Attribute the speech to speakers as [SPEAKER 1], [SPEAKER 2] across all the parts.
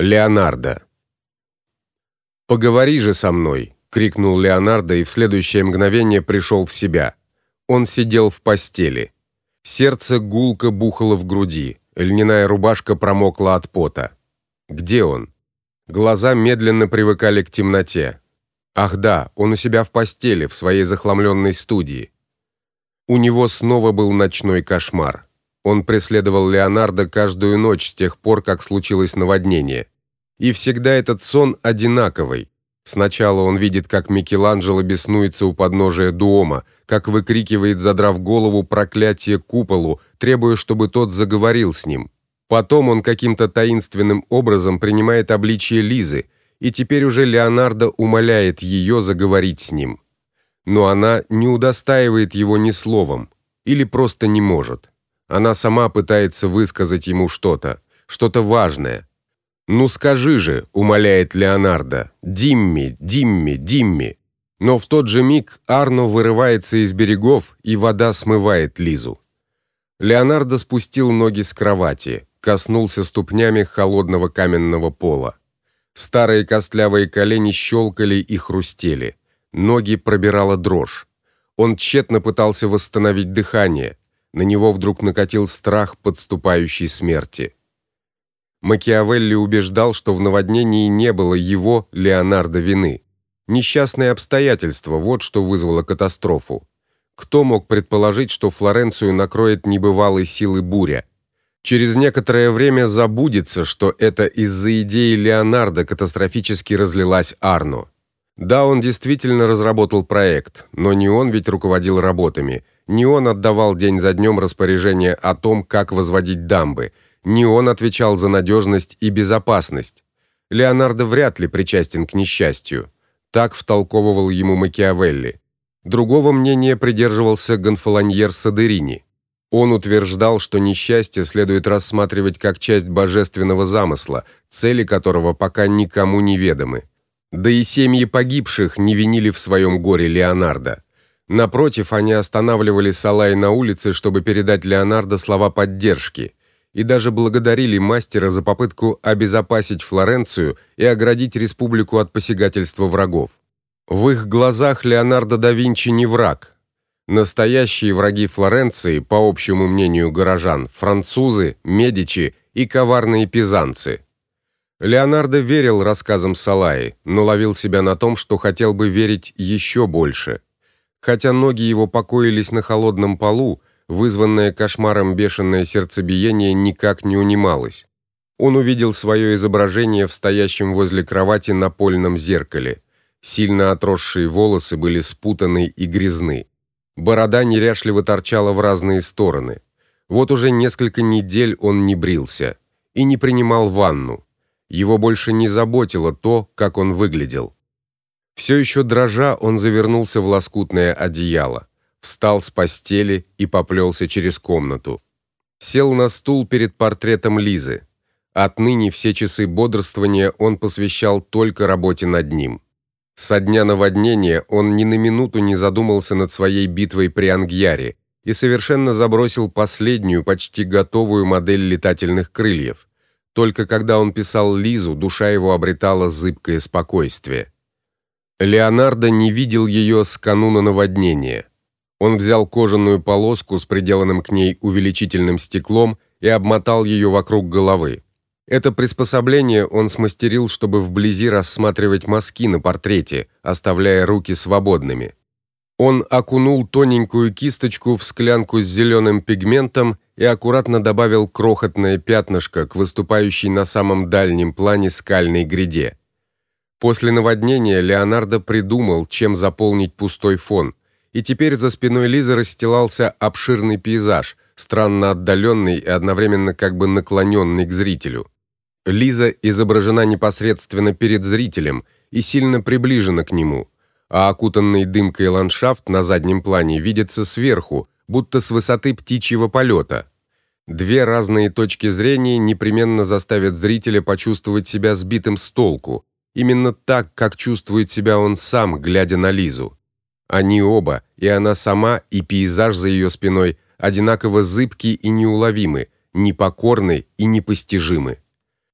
[SPEAKER 1] Леонардо. Поговори же со мной, крикнул Леонардо и в следующее мгновение пришел в себя. Он сидел в постели. Сердце гулко бухало в груди, льняная рубашка промокла от пота. Где он? Глаза медленно привыкали к темноте. Ах да, он у себя в постели в своей захламленной студии. У него снова был ночной кошмар. Он преследовал Леонардо каждую ночь с тех пор, как случилось наводнение. И всегда этот сон одинаковый. Сначала он видит, как Микеланджело беснуется у подножия Дуома, как выкрикивает, задрав голову, проклятие куполу, требуя, чтобы тот заговорил с ним. Потом он каким-то таинственным образом принимает обличие Лизы, и теперь уже Леонардо умоляет ее заговорить с ним. Но она не удостаивает его ни словом или просто не может. Она сама пытается высказать ему что-то, что-то важное. "Ну скажи же", умоляет Леонардо. "Димми, Димми, Димми". Но в тот же миг Арно вырывается из берегов, и вода смывает Лизу. Леонардо спустил ноги с кровати, коснулся ступнями холодного каменного пола. Старые костлявые колени щелкали и хрустели. Ноги пробирала дрожь. Он тщетно пытался восстановить дыхание. На него вдруг накатил страх подступающей смерти. Макиавелли убеждал, что в наводнении не было его, Леонардо, вины. Несчастные обстоятельства вот что вызвало катастрофу. Кто мог предположить, что Флоренцию накроет небывалой силы буря? Через некоторое время забудется, что это из-за идеи Леонардо катастрофически разлилась Арно. Да, он действительно разработал проект, но не он ведь руководил работами, не он отдавал день за днем распоряжения о том, как возводить дамбы, не он отвечал за надежность и безопасность. Леонардо вряд ли причастен к несчастью. Так втолковывал ему Макиавелли. Другого мнения придерживался Гонфолоньер Садерини. Он утверждал, что несчастье следует рассматривать как часть божественного замысла, цели которого пока никому не ведомы. Да и семьи погибших не винили в своем горе Леонардо. Напротив, они останавливали Салай на улице, чтобы передать Леонардо слова поддержки, и даже благодарили мастера за попытку обезопасить Флоренцию и оградить республику от посягательства врагов. В их глазах Леонардо да Винчи не враг. Настоящие враги Флоренции, по общему мнению горожан, французы, медичи и коварные пизанцы. Леонардо верил рассказам Салаи, но ловил себя на том, что хотел бы верить еще больше. Хотя ноги его покоились на холодном полу, вызванное кошмаром бешеное сердцебиение никак не унималось. Он увидел свое изображение в стоящем возле кровати напольном зеркале. Сильно отросшие волосы были спутаны и грязны. Борода неряшливо торчала в разные стороны. Вот уже несколько недель он не брился и не принимал ванну. Его больше не заботило то, как он выглядел. Все еще дрожа, он завернулся в лоскутное одеяло, встал с постели и поплелся через комнату. Сел на стул перед портретом Лизы. Отныне все часы бодрствования он посвящал только работе над ним. Со дня наводнения он ни на минуту не задумался над своей битвой при Ангьяре и совершенно забросил последнюю, почти готовую модель летательных крыльев. Только когда он писал Лизу, душа его обретала зыбкое спокойствие. Леонардо не видел ее с кануна наводнения. Он взял кожаную полоску с приделанным к ней увеличительным стеклом и обмотал ее вокруг головы. Это приспособление он смастерил, чтобы вблизи рассматривать мазки на портрете, оставляя руки свободными. Он окунул тоненькую кисточку в склянку с зеленым пигментом и аккуратно добавил крохотное пятнышко к выступающей на самом дальнем плане скальной гряде. После наводнения Леонардо придумал, чем заполнить пустой фон, и теперь за спиной Лизы расстилался обширный пейзаж, странно отдаленный и одновременно как бы наклоненный к зрителю. Лиза изображена непосредственно перед зрителем и сильно приближена к нему, а окутанный дымкой ландшафт на заднем плане видится сверху, будто с высоты птичьего полета. Две разные точки зрения непременно заставят зрителя почувствовать себя сбитым с толку, именно так, как чувствует себя он сам, глядя на Лизу. Они оба, и она сама, и пейзаж за ее спиной одинаково зыбки и неуловимы, непокорны и непостижимы.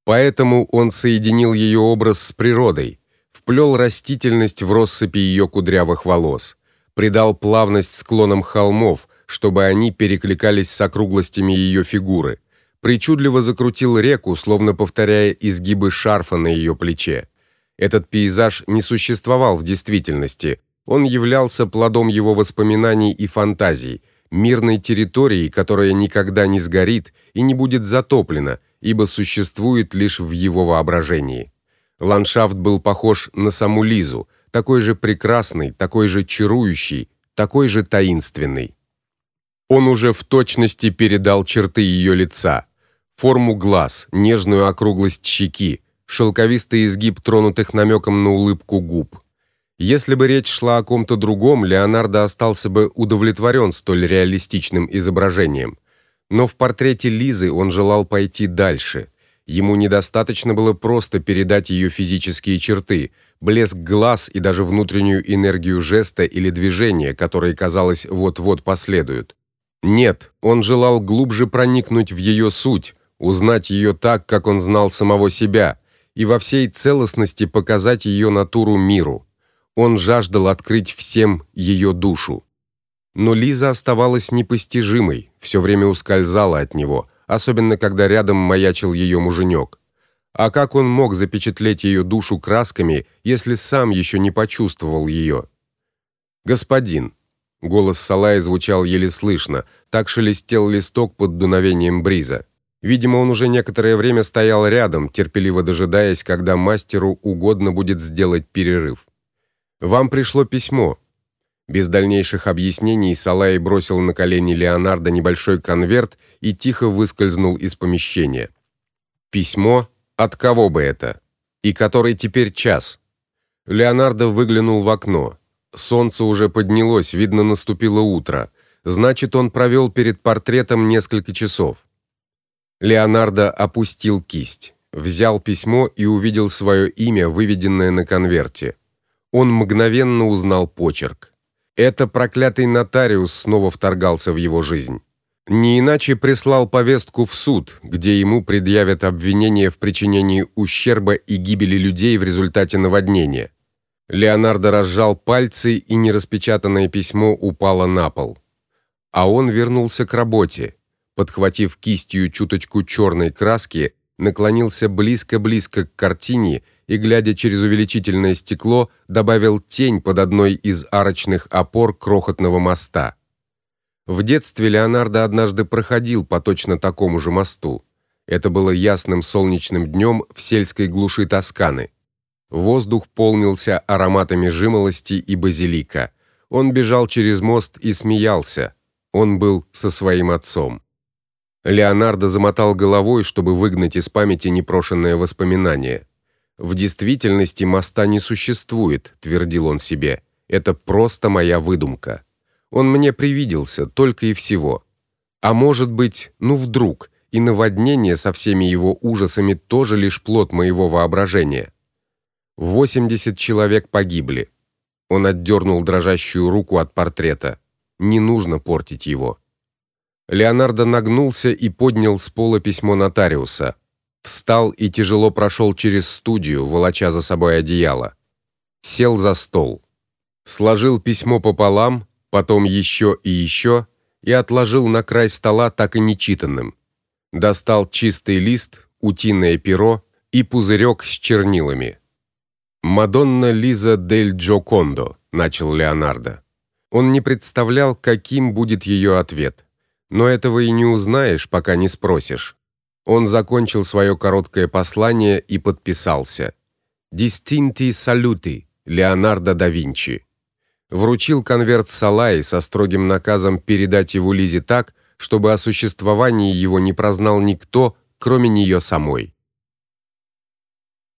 [SPEAKER 1] Поэтому он соединил ее образ с природой, вплел растительность в россыпи ее кудрявых волос, придал плавность склонам холмов, чтобы они перекликались с округлостями ее фигуры. Причудливо закрутил реку, словно повторяя изгибы шарфа на ее плече. Этот пейзаж не существовал в действительности. Он являлся плодом его воспоминаний и фантазий, мирной территорией, которая никогда не сгорит и не будет затоплена, ибо существует лишь в его воображении. Ландшафт был похож на саму Лизу, такой же прекрасный, такой же чарующий, такой же таинственный. Он уже в точности передал черты ее лица, форму глаз, нежную округлость щеки, шелковистый изгиб тронутых намеком на улыбку губ. Если бы речь шла о ком-то другом, Леонардо остался бы удовлетворен столь реалистичным изображением. Но в портрете Лизы он желал пойти дальше. Ему недостаточно было просто передать ее физические черты, блеск глаз и даже внутреннюю энергию жеста или движения, которые, казалось, вот-вот последуют. Нет, он желал глубже проникнуть в ее суть, узнать ее так, как он знал самого себя, и во всей целостности показать ее натуру миру. Он жаждал открыть всем ее душу. Но Лиза оставалась непостижимой, все время ускользала от него, особенно когда рядом маячил ее муженек. А как он мог запечатлеть ее душу красками, если сам еще не почувствовал ее? Господин, голос Салая звучал еле слышно, так шелестел листок под дуновением бриза. Видимо, он уже некоторое время стоял рядом, терпеливо дожидаясь, когда мастеру угодно будет сделать перерыв. Вам пришло письмо. Без дальнейших объяснений Салай бросил на колени Леонардо небольшой конверт и тихо выскользнул из помещения. Письмо от кого бы это? И который теперь час? Леонардо выглянул в окно. Солнце уже поднялось, видно, наступило утро. Значит, он провел перед портретом несколько часов. Леонардо опустил кисть, взял письмо и увидел свое имя, выведенное на конверте. Он мгновенно узнал почерк. Это проклятый нотариус снова вторгался в его жизнь. Не иначе прислал повестку в суд, где ему предъявят обвинение в причинении ущерба и гибели людей в результате наводнения. Леонардо разжал пальцы, и нераспечатанное письмо упало на пол. А он вернулся к работе. Подхватив кистью чуточку черной краски, наклонился близко-близко к картине и, глядя через увеличительное стекло, добавил тень под одной из арочных опор крохотного моста. В детстве Леонардо однажды проходил по точно такому же мосту. Это было ясным солнечным днем в сельской глуши Тосканы. Воздух полнился ароматами жимолости и базилика. Он бежал через мост и смеялся. Он был со своим отцом. Леонардо замотал головой, чтобы выгнать из памяти непрошенное воспоминание. В действительности моста не существует, твердил он себе. Это просто моя выдумка. Он мне привиделся только и всего. А может быть, ну вдруг, и наводнение со всеми его ужасами тоже лишь плод моего воображения. 80 человек погибли. Он отдернул дрожащую руку от портрета. Не нужно портить его. Леонардо нагнулся и поднял с пола письмо нотариуса встал и тяжело прошел через студию, волоча за собой одеяло. Сел за стол. Сложил письмо пополам, потом еще и еще и отложил на край стола так и нечитанным. Достал чистый лист, утиное перо и пузырек с чернилами. Мадонна Лиза дель Джокондо, начал Леонардо. Он не представлял, каким будет ее ответ. Но этого и не узнаешь, пока не спросишь. Он закончил свое короткое послание и подписался. Distinti saluti Леонардо да Винчи. Вручил конверт Салай со строгим наказом передать его Лизе так, чтобы о существовании его не прознал никто, кроме нее самой.